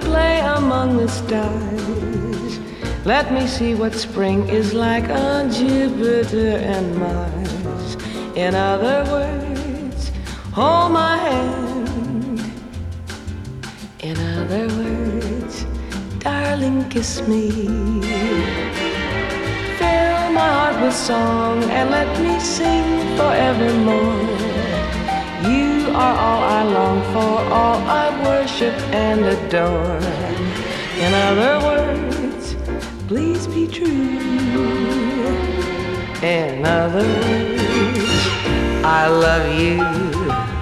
among the stars. Let me see what spring is like on Jupiter and Mars. In other words, hold my hand. In other words, darling, kiss me. Fill my heart with song and let me sing forevermore. You are all I long for, worship and adore. In other words, please be true. In other words, I love you.